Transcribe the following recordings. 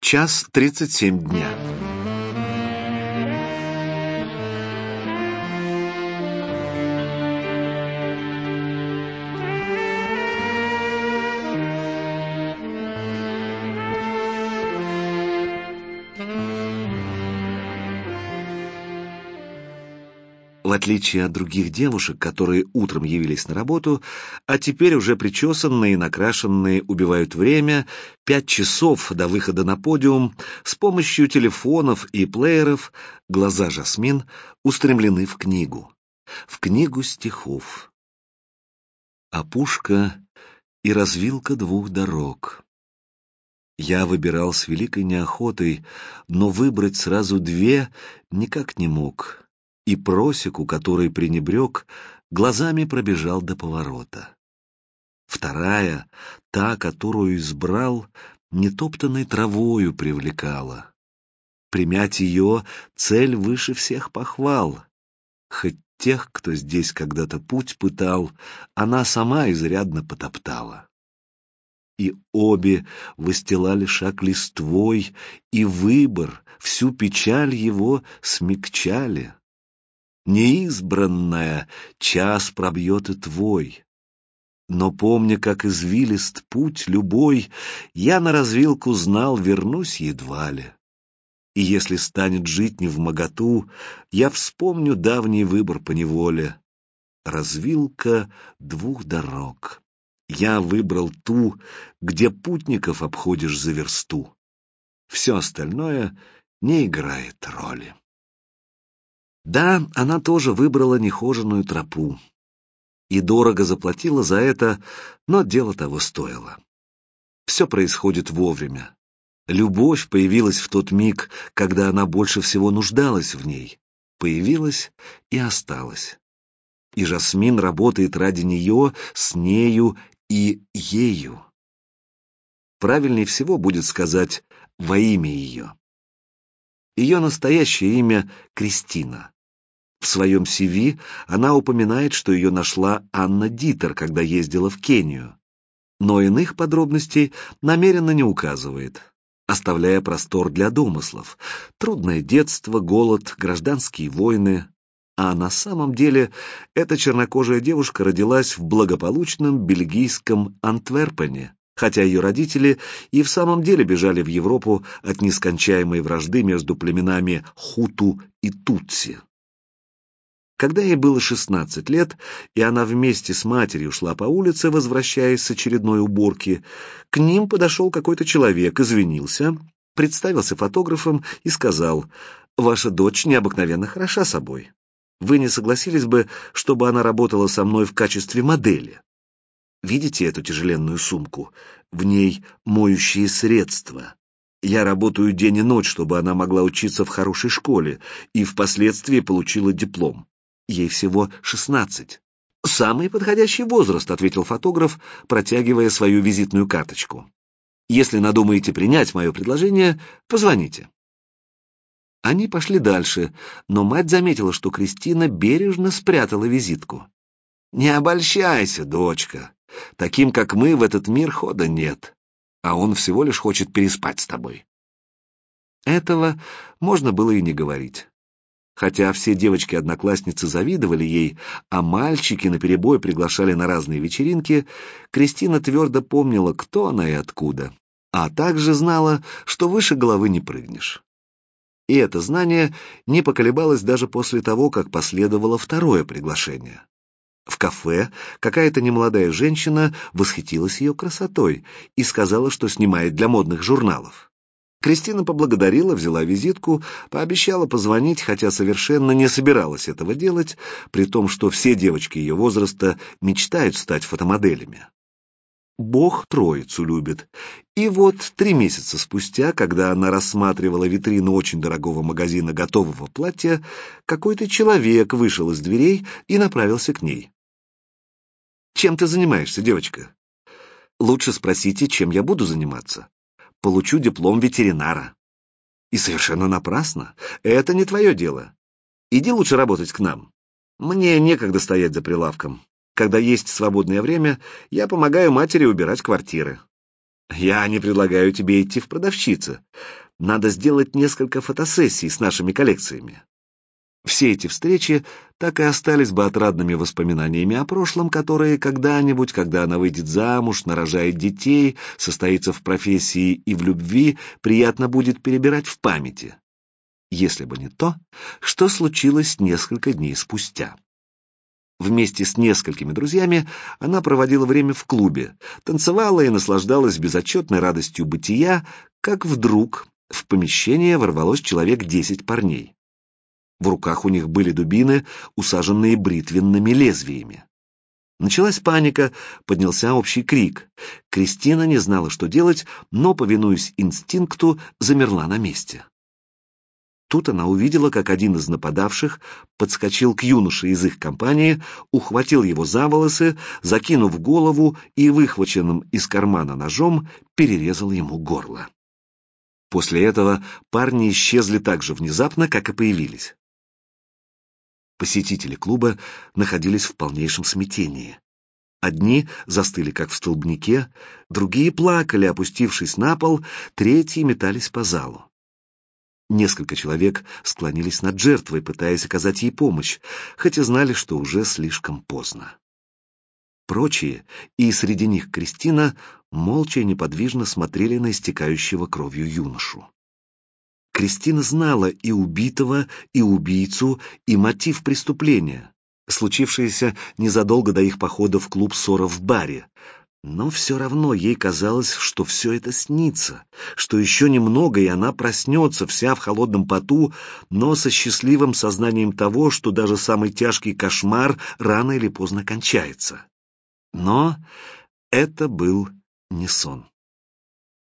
Час тридцать семь дня. Отличие от других девушек, которые утром явились на работу, а теперь уже причесанные и накрашенные убивают время, пять часов до выхода на подиум, с помощью телефонов и плееров, глаза Жасмин устремлены в книгу, в книгу стихов. Опушка и развилка двух дорог. Я выбирал с великой неохотой, но выбрать сразу две никак не мог и просеку, который пренебрег, глазами пробежал до поворота. Вторая, та, которую избрал, нетоптанной травою привлекала. Примять ее цель выше всех похвал. Хоть тех, кто здесь когда-то путь пытал, она сама изрядно потоптала. И обе выстилали шаг листвой, и выбор, всю печаль его смягчали неизбранная, час пробьет и твой. Но помня, как извилист путь любой, я на развилку знал, вернусь едва ли. И если станет жить не в моготу, я вспомню давний выбор по неволе. Развилка двух дорог. Я выбрал ту, где путников обходишь за версту. Все остальное не играет роли. Да, она тоже выбрала нехоженную тропу. И дорого заплатила за это, но дело того стоило. Все происходит вовремя. Любовь появилась в тот миг, когда она больше всего нуждалась в ней. Появилась и осталась. И Жасмин работает ради нее, с нею и ею. Правильнее всего будет сказать «во имя ее». Ее настоящее имя — Кристина. В своем CV она упоминает, что ее нашла Анна Дитер, когда ездила в Кению, но иных подробностей намеренно не указывает, оставляя простор для домыслов. Трудное детство, голод, гражданские войны. А на самом деле эта чернокожая девушка родилась в благополучном бельгийском Антверпене, хотя ее родители и в самом деле бежали в Европу от нескончаемой вражды между племенами Хуту и Тутси. Когда ей было 16 лет, и она вместе с матерью шла по улице, возвращаясь с очередной уборки, к ним подошел какой-то человек, извинился, представился фотографом и сказал, «Ваша дочь необыкновенно хороша собой. Вы не согласились бы, чтобы она работала со мной в качестве модели? Видите эту тяжеленную сумку? В ней моющие средства». Я работаю день и ночь, чтобы она могла учиться в хорошей школе и впоследствии получила диплом. Ей всего шестнадцать. «Самый подходящий возраст», — ответил фотограф, протягивая свою визитную карточку. «Если надумаете принять мое предложение, позвоните». Они пошли дальше, но мать заметила, что Кристина бережно спрятала визитку. «Не обольщайся, дочка. Таким, как мы, в этот мир хода нет, а он всего лишь хочет переспать с тобой». Этого можно было и не говорить. Хотя все девочки-одноклассницы завидовали ей, а мальчики наперебой приглашали на разные вечеринки, Кристина твердо помнила, кто она и откуда, а также знала, что выше головы не прыгнешь. И это знание не поколебалось даже после того, как последовало второе приглашение. В кафе какая-то немолодая женщина восхитилась ее красотой и сказала, что снимает для модных журналов. Кристина поблагодарила, взяла визитку, пообещала позвонить, хотя совершенно не собиралась этого делать, при том, что все девочки ее возраста мечтают стать фотомоделями. Бог троицу любит. И вот три месяца спустя, когда она рассматривала витрину очень дорогого магазина готового платья, какой-то человек вышел из дверей и направился к ней. «Чем ты занимаешься, девочка?» «Лучше спросите, чем я буду заниматься получу диплом ветеринара. И совершенно напрасно. Это не твое дело. Иди лучше работать к нам. Мне некогда стоять за прилавком. Когда есть свободное время, я помогаю матери убирать квартиры. Я не предлагаю тебе идти в продавщицы. Надо сделать несколько фотосессий с нашими коллекциями. Все эти встречи так и остались бы отрадными воспоминаниями о прошлом, которые когда-нибудь, когда она выйдет замуж, нарожает детей, состоится в профессии и в любви, приятно будет перебирать в памяти. Если бы не то, что случилось несколько дней спустя. Вместе с несколькими друзьями она проводила время в клубе, танцевала и наслаждалась безотчетной радостью бытия, как вдруг в помещение ворвалось человек десять парней. В руках у них были дубины, усаженные бритвенными лезвиями. Началась паника, поднялся общий крик. Кристина не знала, что делать, но, повинуясь инстинкту, замерла на месте. Тут она увидела, как один из нападавших подскочил к юноше из их компании, ухватил его за волосы, закинув голову и выхваченным из кармана ножом перерезал ему горло. После этого парни исчезли так же внезапно, как и появились. Посетители клуба находились в полнейшем смятении. Одни застыли, как в столбнике, другие плакали, опустившись на пол, третьи метались по залу. Несколько человек склонились над жертвой, пытаясь оказать ей помощь, хотя знали, что уже слишком поздно. Прочие, и среди них Кристина, молча и неподвижно смотрели на истекающего кровью юношу. Кристина знала и убитого, и убийцу, и мотив преступления, случившееся незадолго до их похода в клуб ссора в баре. Но все равно ей казалось, что все это снится, что еще немного, и она проснется вся в холодном поту, но со счастливым сознанием того, что даже самый тяжкий кошмар рано или поздно кончается. Но это был не сон.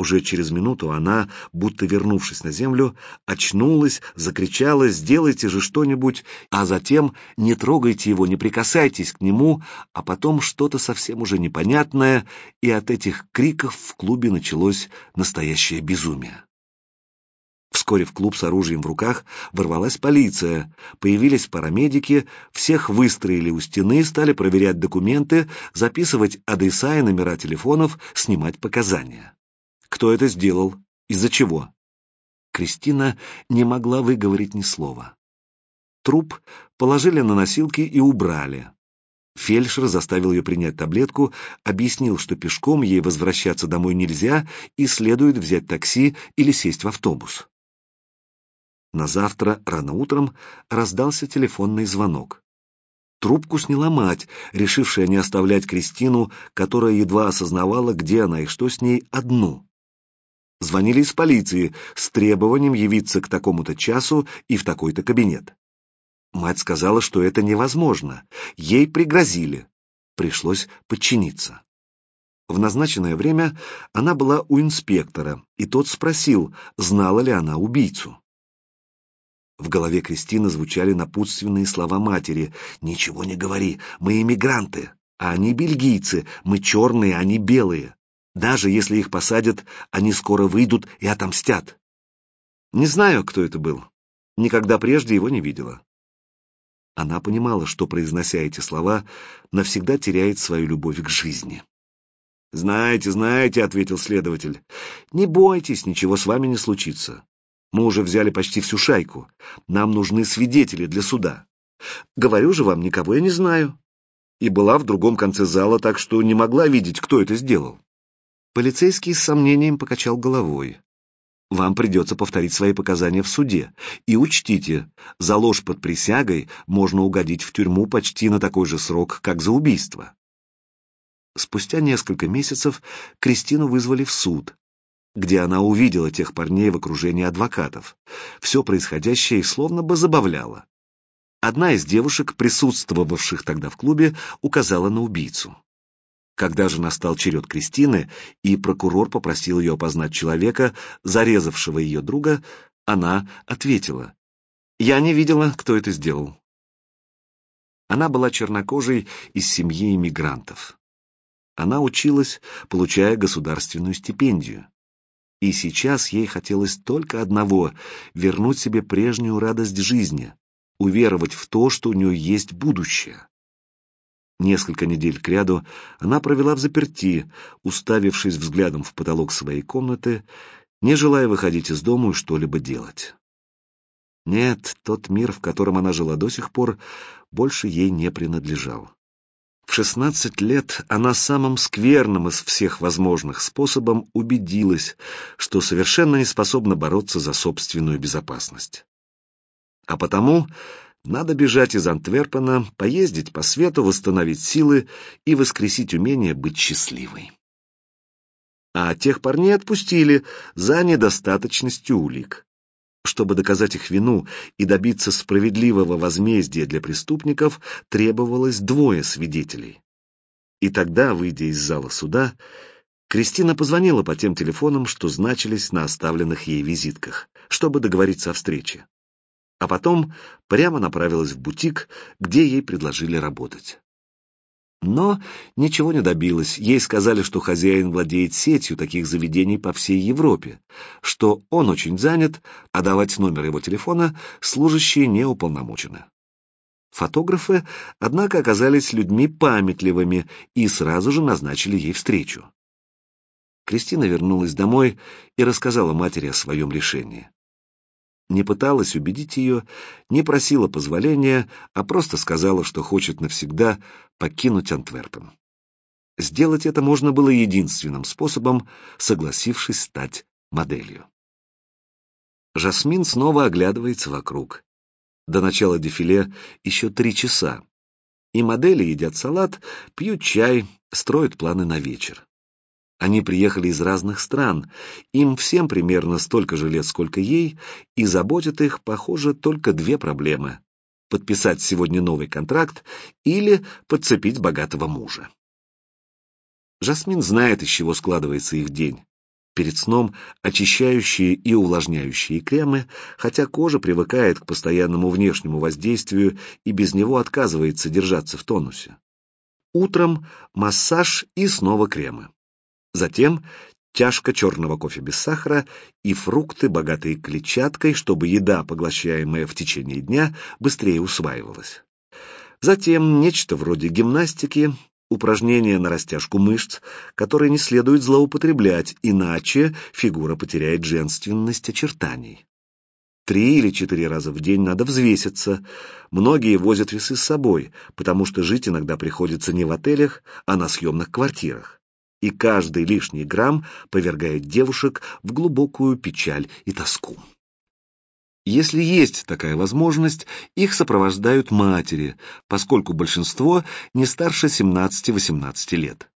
Уже через минуту она, будто вернувшись на землю, очнулась, закричала «Сделайте же что-нибудь!», а затем «Не трогайте его, не прикасайтесь к нему!», а потом что-то совсем уже непонятное, и от этих криков в клубе началось настоящее безумие. Вскоре в клуб с оружием в руках ворвалась полиция, появились парамедики, всех выстроили у стены, стали проверять документы, записывать адреса и номера телефонов, снимать показания. Кто это сделал? Из-за чего? Кристина не могла выговорить ни слова. Труп положили на носилки и убрали. Фельдшер заставил ее принять таблетку, объяснил, что пешком ей возвращаться домой нельзя и следует взять такси или сесть в автобус. На завтра, рано утром, раздался телефонный звонок. Трубку сняла мать, решившая не оставлять Кристину, которая едва осознавала, где она и что с ней, одну. Звонили из полиции с требованием явиться к такому-то часу и в такой-то кабинет. Мать сказала, что это невозможно. Ей пригрозили. Пришлось подчиниться. В назначенное время она была у инспектора, и тот спросил, знала ли она убийцу. В голове Кристины звучали напутственные слова матери. «Ничего не говори, мы иммигранты, а они бельгийцы, мы черные, а они белые. Даже если их посадят, они скоро выйдут и отомстят. Не знаю, кто это был. Никогда прежде его не видела. Она понимала, что, произнося эти слова, навсегда теряет свою любовь к жизни. «Знаете, знаете», — ответил следователь, — «не бойтесь, ничего с вами не случится. Мы уже взяли почти всю шайку. Нам нужны свидетели для суда. Говорю же вам, никого я не знаю. И была в другом конце зала, так что не могла видеть, кто это сделал. Полицейский с сомнением покачал головой. Вам придется повторить свои показания в суде. И учтите, за ложь под присягой можно угодить в тюрьму почти на такой же срок, как за убийство. Спустя несколько месяцев Кристину вызвали в суд, где она увидела тех парней в окружении адвокатов. Все происходящее их словно бы забавляло. Одна из девушек, присутствовавших тогда в клубе, указала на убийцу. Когда же настал черед Кристины, и прокурор попросил ее опознать человека, зарезавшего ее друга, она ответила, «Я не видела, кто это сделал». Она была чернокожей из семьи иммигрантов. Она училась, получая государственную стипендию. И сейчас ей хотелось только одного — вернуть себе прежнюю радость жизни, уверовать в то, что у нее есть будущее. Несколько недель кряду она провела в заперти, уставившись взглядом в потолок своей комнаты, не желая выходить из дома и что-либо делать. Нет, тот мир, в котором она жила до сих пор, больше ей не принадлежал. В шестнадцать лет она самым скверным из всех возможных способом убедилась, что совершенно не способна бороться за собственную безопасность. А потому надо бежать из Антверпена, поездить по свету, восстановить силы и воскресить умение быть счастливой. А тех парней отпустили за недостаточностью улик. Чтобы доказать их вину и добиться справедливого возмездия для преступников, требовалось двое свидетелей. И тогда, выйдя из зала суда, Кристина позвонила по тем телефонам, что значились на оставленных ей визитках, чтобы договориться о встрече. А потом прямо направилась в бутик, где ей предложили работать. Но ничего не добилась. Ей сказали, что хозяин владеет сетью таких заведений по всей Европе, что он очень занят, а давать номер его телефона служащие не уполномочены. Фотографы, однако, оказались людьми памятливыми и сразу же назначили ей встречу. Кристина вернулась домой и рассказала матери о своем решении не пыталась убедить ее, не просила позволения, а просто сказала, что хочет навсегда покинуть Антверпен. Сделать это можно было единственным способом, согласившись стать моделью. Жасмин снова оглядывается вокруг. До начала дефиле еще три часа, и модели едят салат, пьют чай, строят планы на вечер. Они приехали из разных стран, им всем примерно столько же лет, сколько ей, и заботят их, похоже, только две проблемы — подписать сегодня новый контракт или подцепить богатого мужа. Жасмин знает, из чего складывается их день. Перед сном очищающие и увлажняющие кремы, хотя кожа привыкает к постоянному внешнему воздействию и без него отказывается держаться в тонусе. Утром массаж и снова кремы. Затем чашка черного кофе без сахара и фрукты, богатые клетчаткой, чтобы еда, поглощаемая в течение дня, быстрее усваивалась. Затем нечто вроде гимнастики, упражнения на растяжку мышц, которые не следует злоупотреблять, иначе фигура потеряет женственность очертаний. Три или четыре раза в день надо взвеситься. Многие возят весы с собой, потому что жить иногда приходится не в отелях, а на съемных квартирах и каждый лишний грамм повергает девушек в глубокую печаль и тоску. Если есть такая возможность, их сопровождают матери, поскольку большинство не старше 17-18 лет.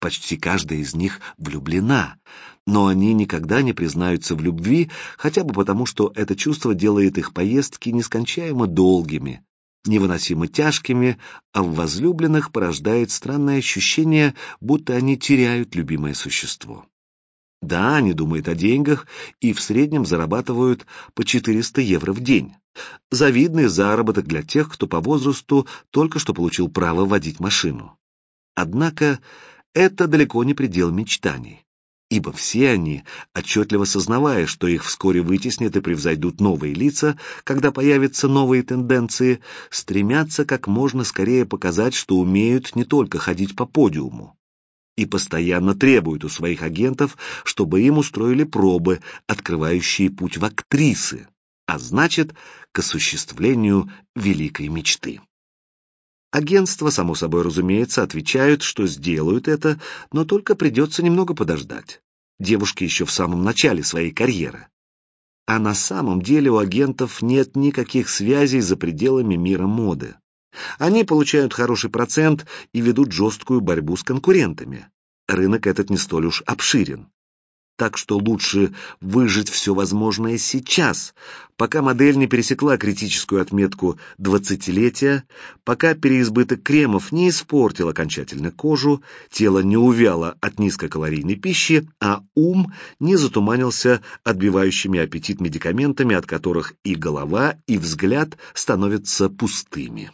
Почти каждая из них влюблена, но они никогда не признаются в любви, хотя бы потому, что это чувство делает их поездки нескончаемо долгими, невыносимо тяжкими, а в возлюбленных порождает странное ощущение, будто они теряют любимое существо. Да, они думают о деньгах и в среднем зарабатывают по 400 евро в день. Завидный заработок для тех, кто по возрасту только что получил право водить машину. Однако это далеко не предел мечтаний ибо все они, отчетливо сознавая, что их вскоре вытеснят и превзойдут новые лица, когда появятся новые тенденции, стремятся как можно скорее показать, что умеют не только ходить по подиуму, и постоянно требуют у своих агентов, чтобы им устроили пробы, открывающие путь в актрисы, а значит, к осуществлению великой мечты. Агентства, само собой разумеется, отвечают, что сделают это, но только придется немного подождать. Девушки еще в самом начале своей карьеры. А на самом деле у агентов нет никаких связей за пределами мира моды. Они получают хороший процент и ведут жесткую борьбу с конкурентами. Рынок этот не столь уж обширен так что лучше выжить все возможное сейчас, пока модель не пересекла критическую отметку двадцатилетия, пока переизбыток кремов не испортил окончательно кожу, тело не увяло от низкокалорийной пищи, а ум не затуманился отбивающими аппетит медикаментами, от которых и голова, и взгляд становятся пустыми.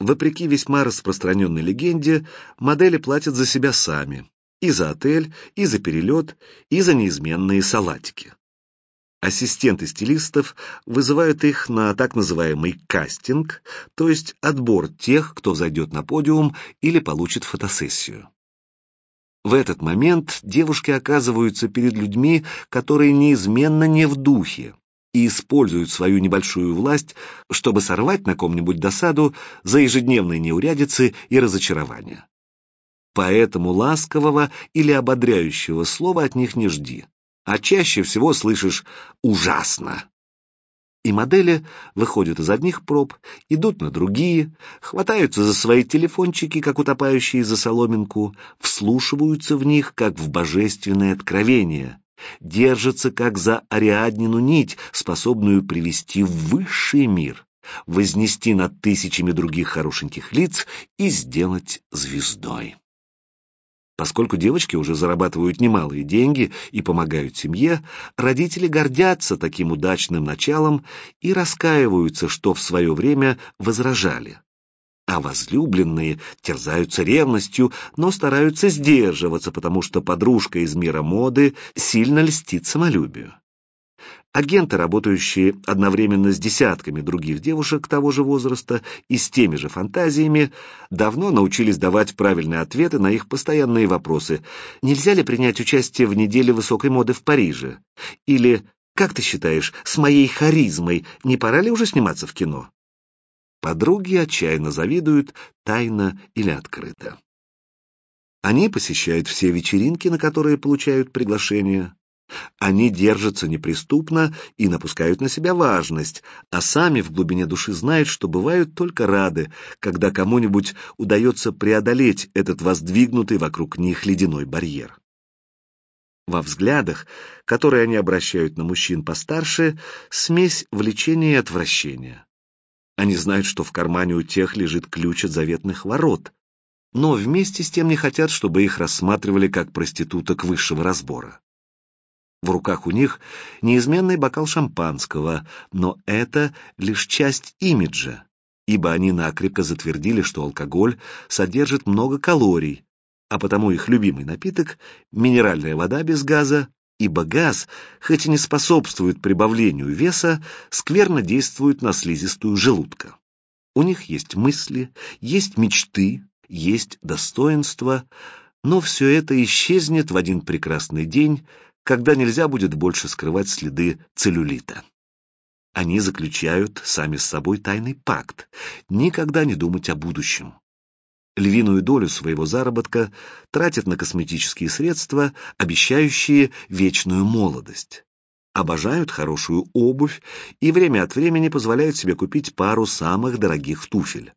Вопреки весьма распространенной легенде, модели платят за себя сами, и за отель, и за перелет, и за неизменные салатики. Ассистенты стилистов вызывают их на так называемый кастинг, то есть отбор тех, кто зайдет на подиум или получит фотосессию. В этот момент девушки оказываются перед людьми, которые неизменно не в духе, и используют свою небольшую власть, чтобы сорвать на ком-нибудь досаду за ежедневные неурядицы и разочарования. Поэтому ласкового или ободряющего слова от них не жди, а чаще всего слышишь «ужасно». И модели выходят из одних проб, идут на другие, хватаются за свои телефончики, как утопающие за соломинку, вслушиваются в них, как в божественное откровение, держатся, как за Ариаднину нить, способную привести в высший мир, вознести над тысячами других хорошеньких лиц и сделать звездой. Поскольку девочки уже зарабатывают немалые деньги и помогают семье, родители гордятся таким удачным началом и раскаиваются, что в свое время возражали. А возлюбленные терзаются ревностью, но стараются сдерживаться, потому что подружка из мира моды сильно льстит самолюбию. Агенты, работающие одновременно с десятками других девушек того же возраста и с теми же фантазиями, давно научились давать правильные ответы на их постоянные вопросы. Нельзя ли принять участие в неделе высокой моды в Париже? Или, как ты считаешь, с моей харизмой не пора ли уже сниматься в кино? Подруги отчаянно завидуют, тайно или открыто. Они посещают все вечеринки, на которые получают приглашения. Они держатся неприступно и напускают на себя важность, а сами в глубине души знают, что бывают только рады, когда кому-нибудь удается преодолеть этот воздвигнутый вокруг них ледяной барьер. Во взглядах, которые они обращают на мужчин постарше, смесь влечения и отвращения. Они знают, что в кармане у тех лежит ключ от заветных ворот, но вместе с тем не хотят, чтобы их рассматривали как проституток высшего разбора. В руках у них неизменный бокал шампанского, но это лишь часть имиджа, ибо они накрепко затвердили, что алкоголь содержит много калорий, а потому их любимый напиток — минеральная вода без газа, ибо газ, хоть и не способствует прибавлению веса, скверно действует на слизистую желудка. У них есть мысли, есть мечты, есть достоинства, но все это исчезнет в один прекрасный день, когда нельзя будет больше скрывать следы целлюлита. Они заключают сами с собой тайный пакт — никогда не думать о будущем. Львиную долю своего заработка тратят на косметические средства, обещающие вечную молодость. Обожают хорошую обувь и время от времени позволяют себе купить пару самых дорогих туфель.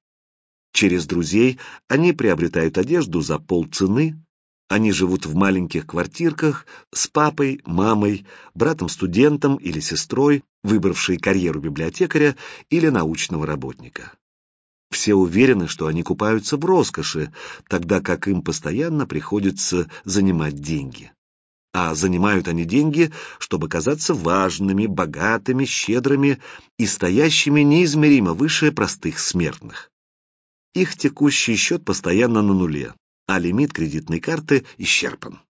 Через друзей они приобретают одежду за полцены, они живут в маленьких квартирках с папой, мамой, братом-студентом или сестрой, выбравшей карьеру библиотекаря или научного работника. Все уверены, что они купаются в роскоши, тогда как им постоянно приходится занимать деньги. А занимают они деньги, чтобы казаться важными, богатыми, щедрыми и стоящими неизмеримо выше простых смертных. Их текущий счет постоянно на нуле, а лимит кредитной карты исчерпан.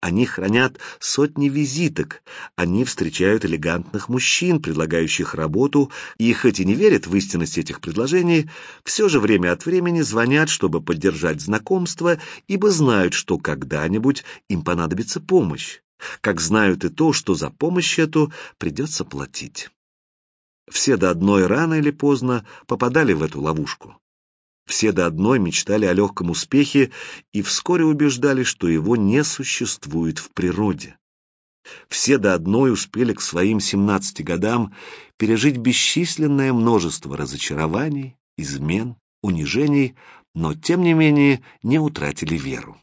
Они хранят сотни визиток, они встречают элегантных мужчин, предлагающих работу, и хоть и не верят в истинность этих предложений, все же время от времени звонят, чтобы поддержать знакомство, ибо знают, что когда-нибудь им понадобится помощь, как знают и то, что за помощь эту придется платить. Все до одной рано или поздно попадали в эту ловушку. Все до одной мечтали о легком успехе и вскоре убеждали, что его не существует в природе. Все до одной успели к своим 17 годам пережить бесчисленное множество разочарований, измен, унижений, но тем не менее не утратили веру.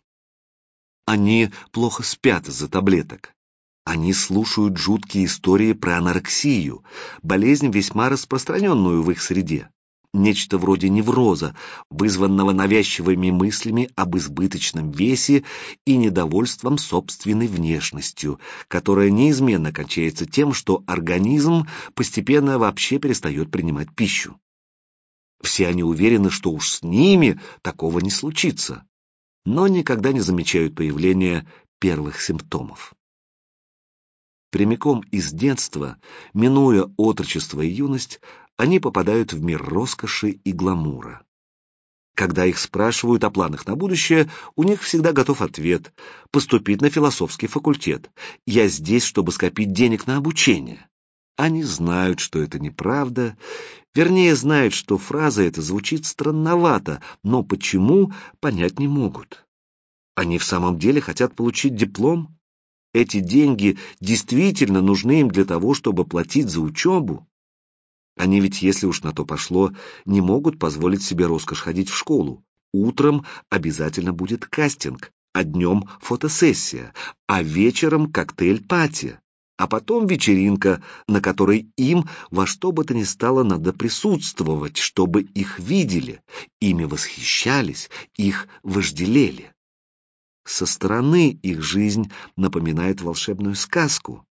Они плохо спят из-за таблеток. Они слушают жуткие истории про анорексию, болезнь весьма распространенную в их среде нечто вроде невроза, вызванного навязчивыми мыслями об избыточном весе и недовольством собственной внешностью, которая неизменно кончается тем, что организм постепенно вообще перестает принимать пищу. Все они уверены, что уж с ними такого не случится, но никогда не замечают появления первых симптомов. Прямиком из детства, минуя отрочество и юность, они попадают в мир роскоши и гламура. Когда их спрашивают о планах на будущее, у них всегда готов ответ – поступить на философский факультет. Я здесь, чтобы скопить денег на обучение. Они знают, что это неправда, вернее, знают, что фраза эта звучит странновато, но почему, понять не могут. Они в самом деле хотят получить диплом? Эти деньги действительно нужны им для того, чтобы платить за учебу? Они ведь, если уж на то пошло, не могут позволить себе роскошь ходить в школу. Утром обязательно будет кастинг, а днем фотосессия, а вечером коктейль-пати, а потом вечеринка, на которой им во что бы то ни стало надо присутствовать, чтобы их видели, ими восхищались, их вожделели. Со стороны их жизнь напоминает волшебную сказку.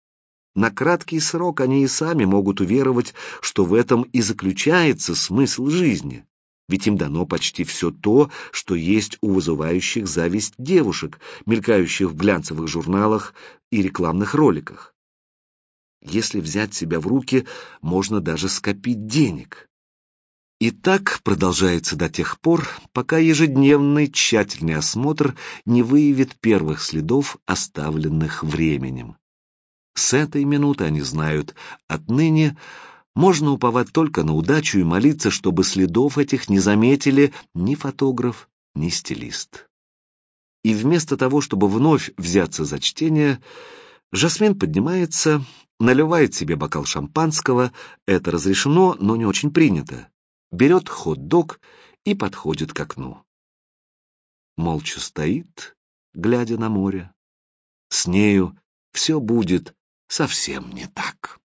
На краткий срок они и сами могут уверовать, что в этом и заключается смысл жизни, ведь им дано почти все то, что есть у вызывающих зависть девушек, мелькающих в глянцевых журналах и рекламных роликах. Если взять себя в руки, можно даже скопить денег. И так продолжается до тех пор, пока ежедневный тщательный осмотр не выявит первых следов, оставленных временем. С этой минуты они знают, отныне можно уповать только на удачу и молиться, чтобы следов этих не заметили ни фотограф, ни стилист. И вместо того, чтобы вновь взяться за чтение, Жасмин поднимается, наливает себе бокал шампанского, это разрешено, но не очень принято, берет хот-дог и подходит к окну. Молча стоит, глядя на море. С нею все будет совсем не так.